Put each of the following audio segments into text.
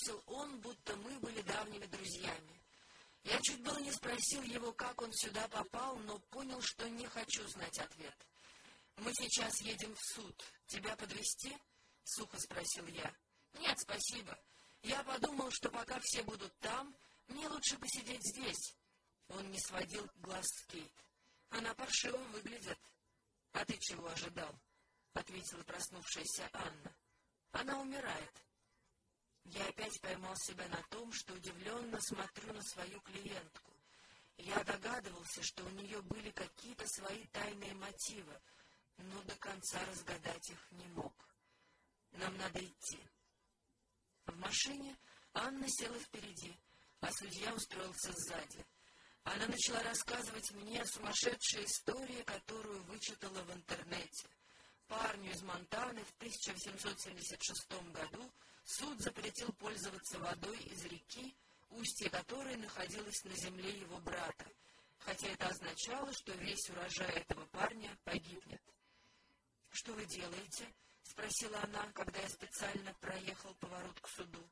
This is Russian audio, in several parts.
бросил он, будто мы были давними друзьями. Я чуть было не спросил его, как он сюда попал, но понял, что не хочу знать ответ. «Мы сейчас едем в суд. Тебя подвести? сухо спросил я. «Нет, спасибо. Я подумал, что пока все будут там, мне лучше посидеть здесь». Он не сводил глаз с Кейт. «Она паршиво выглядит». «А ты чего ожидал?» — ответила проснувшаяся Анна. «Она умирает». Я опять поймал себя на том, что удивленно смотрю на свою клиентку. Я догадывался, что у нее были какие-то свои тайные мотивы, но до конца разгадать их не мог. Нам надо идти. В машине Анна села впереди, а судья устроился сзади. Она начала рассказывать мне о сумасшедшей истории, которую вычитала в интернете. Парню из Монтаны в 1876 году суд запретил пользоваться водой из реки, устье которой находилось на земле его брата, хотя это означало, что весь урожай этого парня погибнет. — Что вы делаете? — спросила она, когда я специально проехал поворот к суду.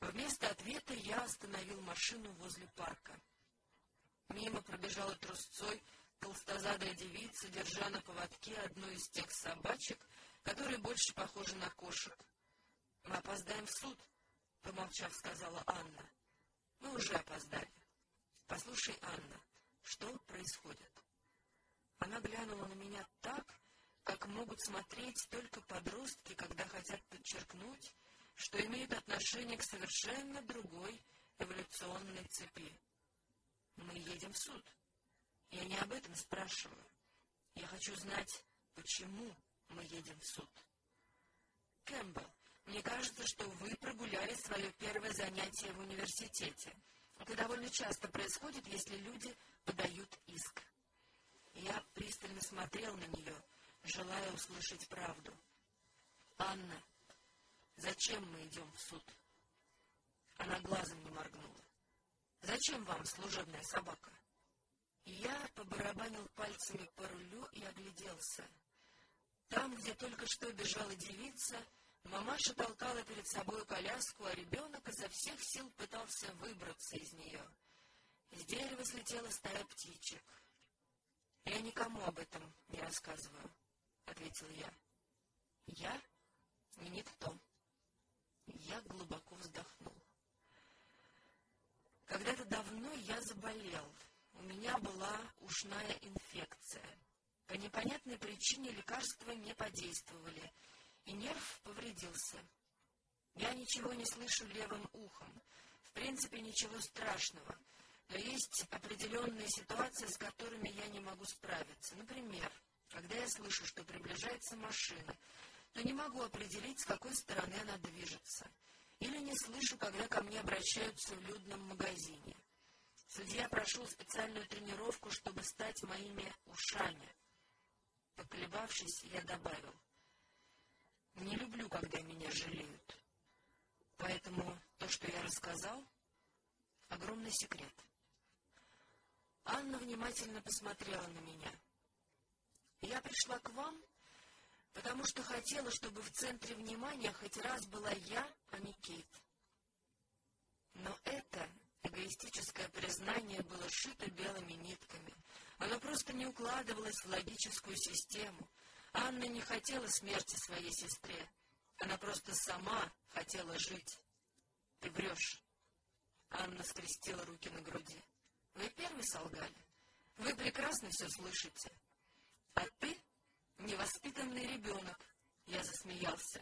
Вместо ответа я остановил машину возле парка. Мимо пробежала трусцой толстозадая девица, держа на поводке одну из тех собачек, которые больше похожи на кошек. — Мы опоздаем в суд, — помолчав, сказала Анна. — Мы уже опоздали. — Послушай, Анна, что происходит? Она глянула на меня так, как могут смотреть только подростки, когда хотят подчеркнуть, что имеют отношение к совершенно другой эволюционной цепи. Мы едем в суд. Я не об этом спрашиваю. Я хочу знать, почему мы едем в суд. Кэмпбелл, мне кажется, что вы прогуляли свое первое занятие в университете. Это довольно часто происходит, если люди подают иск. Я пристально смотрел на нее, желая услышать правду. «Анна, зачем мы идем в суд?» Она глазом не моргнула. «Зачем вам служебная собака?» Я побарабанил пальцами по рулю и огляделся. Там, где только что бежала девица, Мамаша толкала перед собой коляску, а ребенок изо всех сил пытался выбраться из нее. С дерева слетела стая птичек. — Я никому об этом не рассказываю, — ответил я. — Я? Никто. Я глубоко вздохнул. Когда-то давно я заболел. У меня была ушная инфекция. По непонятной причине лекарства не подействовали — и нерв повредился. Я ничего не слышу левым ухом. В принципе, ничего страшного. Но есть определенные ситуации, с которыми я не могу справиться. Например, когда я слышу, что приближается машина, но не могу определить, с какой стороны она движется. Или не слышу, когда ко мне обращаются в людном магазине. Судья прошел специальную тренировку, чтобы стать моими ушами. Поколебавшись, я добавил. Не люблю, когда меня жалеют. Поэтому то, что я рассказал, — огромный секрет. Анна внимательно посмотрела на меня. Я пришла к вам, потому что хотела, чтобы в центре внимания хоть раз была я, а не Кейт. Но это эгоистическое признание было шито белыми нитками. Оно просто не укладывалось в логическую систему — Анна не хотела смерти своей сестре. Она просто сама хотела жить. Ты врешь. Анна скрестила руки на груди. Вы первый солгали. Вы прекрасно все слышите. А ты невоспитанный ребенок. Я засмеялся.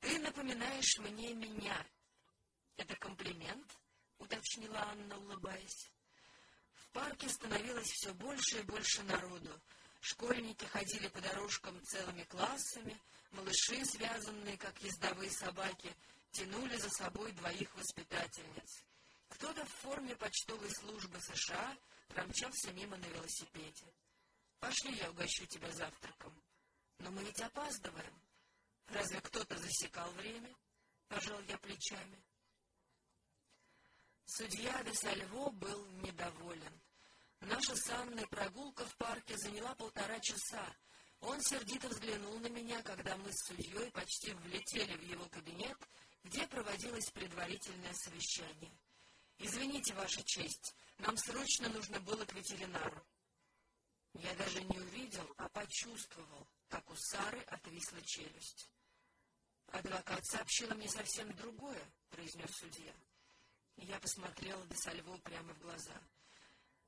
Ты напоминаешь мне меня. Это комплимент? Уточнила Анна, улыбаясь. В парке становилось все больше и больше народу. Школьники ходили по дорожкам целыми классами, малыши, связанные, как ездовые собаки, тянули за собой двоих воспитательниц. Кто-то в форме почтовой службы США промчался мимо на велосипеде. «Пошли, я угощу тебя завтраком». «Но мы ведь опаздываем». «Разве кто-то засекал время?» — пожал я плечами. Судья де Сальво был недоволен. Наша с Анной прогулка в парке заняла полтора часа. Он сердито взглянул на меня, когда мы с судьей почти влетели в его кабинет, где проводилось предварительное совещание. «Извините, Ваша честь, нам срочно нужно было к ветеринару». Я даже не увидел, а почувствовал, как у Сары отвисла челюсть. «Адвокат сообщила мне совсем другое», — произнес судья. Я посмотрела Десальво прямо в глаза.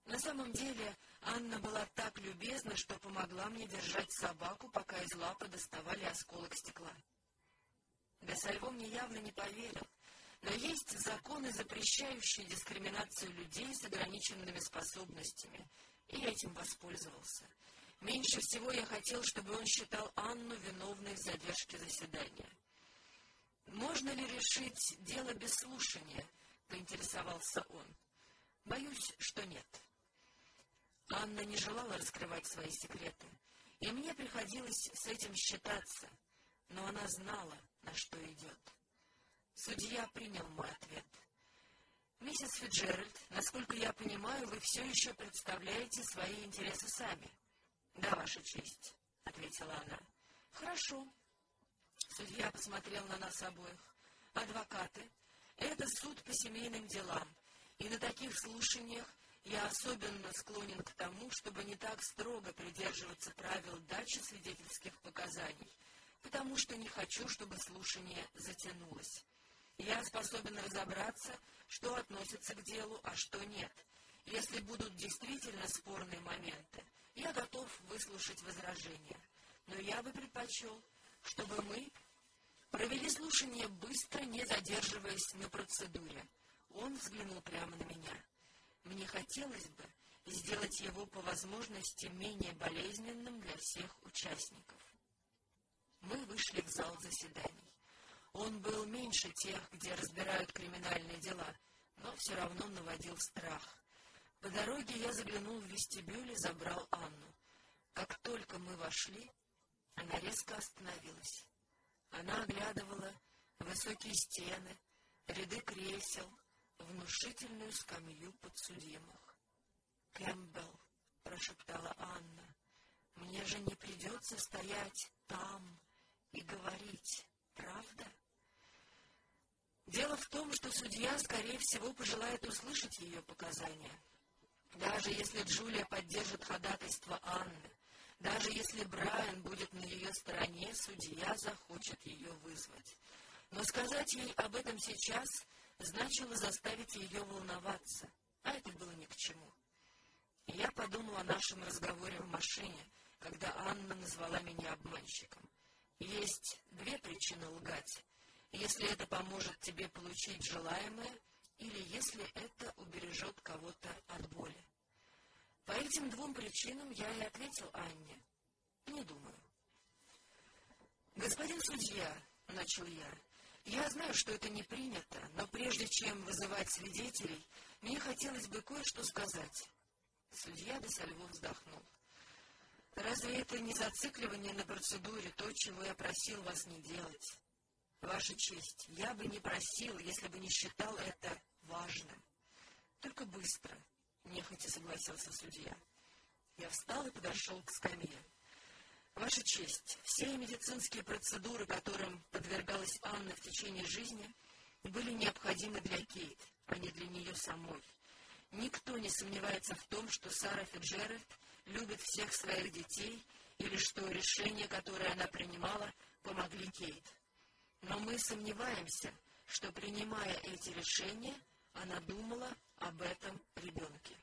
На самом деле Анна была так любезна, что помогла мне держать собаку, пока из лапы доставали осколок стекла. Десальво мне явно не поверил, но есть законы, запрещающие дискриминацию людей с ограниченными способностями, и этим воспользовался. Меньше всего я хотел, чтобы он считал Анну виновной в задержке заседания. «Можно ли решить дело без слушания?» — поинтересовался он. «Боюсь, что нет». Анна не желала раскрывать свои секреты, и мне приходилось с этим считаться, но она знала, на что идет. Судья принял мой ответ. «Миссис Фиджеральд, насколько я понимаю, вы все еще представляете свои интересы сами». «Да, Ваша честь», — ответила она. «Хорошо». Судья посмотрел на нас обоих. «Адвокаты, это суд по семейным делам, и на таких слушаниях я особенно склонен к тому, чтобы не так строго придерживаться правил дачи свидетельских показаний, потому что не хочу, чтобы слушание затянулось. Я способен разобраться, что относится к делу, а что нет. Если будут действительно спорные моменты, я готов выслушать возражения. Но я бы предпочел, чтобы мы провели слушание быстро, не задерживаясь на процедуре. Он взглянул прямо на меня. Мне хотелось бы сделать его по возможности менее болезненным для всех участников. Мы вышли в зал заседаний. Он был меньше тех, где разбирают криминальные дела, но все равно наводил страх. По дороге я заглянул в вестибюль и забрал Анну. Как только мы вошли, она резко остановилась. Она оглядывала высокие стены, ряды кресел, внушительную скамью подсудимых. «Кэмпбелл», — прошептала Анна, — «мне же не придется стоять там и говорить, правда?» Дело в том, что судья, скорее всего, пожелает услышать ее показания. Даже если Джулия поддержит ходатайство Анны, даже если Брайан будет на ее стороне, судья захочет ее вызвать. Но сказать ей об этом сейчас значило заставить ее волноваться, а это было ни к чему. Я подумал о нашем разговоре в машине, когда Анна назвала меня обманщиком. Есть две причины лгать. Если это поможет тебе получить желаемое, или если это убережет кого-то от боли. По этим двум причинам я и ответил Анне. Не думаю. «Господин судья», — начал я, — «я знаю, что это не принято, но прежде чем вызывать свидетелей, мне хотелось бы кое-что сказать». Судья Десальво вздохнул. «Разве это не зацикливание на процедуре, то, чего я просил вас не делать? Ваша честь, я бы не просил, если бы не считал это важным. Только быстро, — нехотя согласился судья. Я встал и подошел к скамье. Ваша честь, все медицинские процедуры, которым подвергалась Анна в течение жизни, были необходимы для Кейт, а не для нее самой. Никто не сомневается в том, что Сара Фиджеральд любит всех своих детей или что решения, которые она принимала, помогли Кейт. Но мы сомневаемся, что, принимая эти решения, она думала об этом ребенке.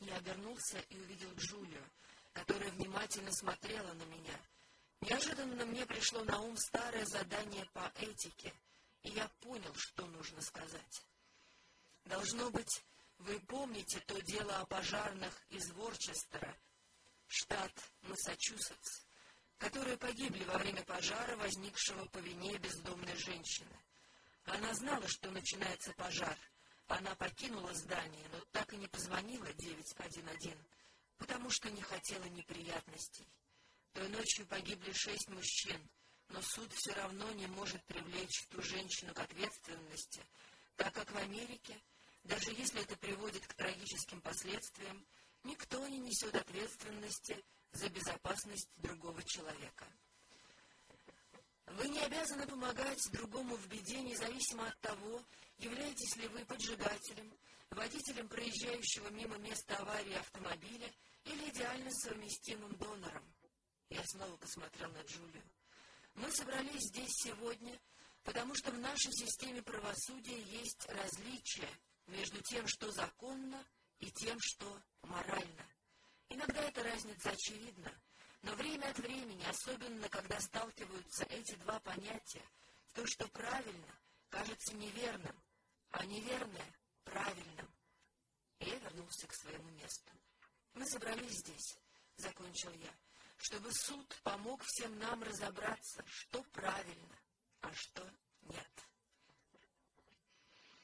Я обернулся и увидел Джулию, которая внимательно смотрела на меня. Неожиданно мне пришло на ум старое задание по этике, и я понял, что нужно сказать. Должно быть, вы помните то дело о пожарных из Ворчестера, штат Массачусетс, которые погибли во время пожара, возникшего по вине бездомной женщины. Она знала, что начинается пожар. Она покинула здание, но так и не позвонила 911, потому что не хотела неприятностей. Той ночью погибли шесть мужчин, но суд все равно не может привлечь ту женщину к ответственности, так как в Америке, даже если это приводит к трагическим последствиям, никто не несет ответственности за безопасность другого человека. Вы не обязаны помогать другому в беде, независимо от того, являетесь ли вы поджигателем, водителем проезжающего мимо места аварии автомобиля или идеально совместимым донором. Я снова посмотрел на Джулию. Мы собрались здесь сегодня, потому что в нашей системе правосудия есть различия между тем, что законно, и тем, что морально. Иногда эта разница очевидна, но время от времени, особенно когда сталкиваются эти два понятия, то, что правильно, кажется неверным, а неверное — правильным. И я вернулся к своему месту. Мы собрались здесь, — закончил я, — чтобы суд помог всем нам разобраться, что правильно, а что нет.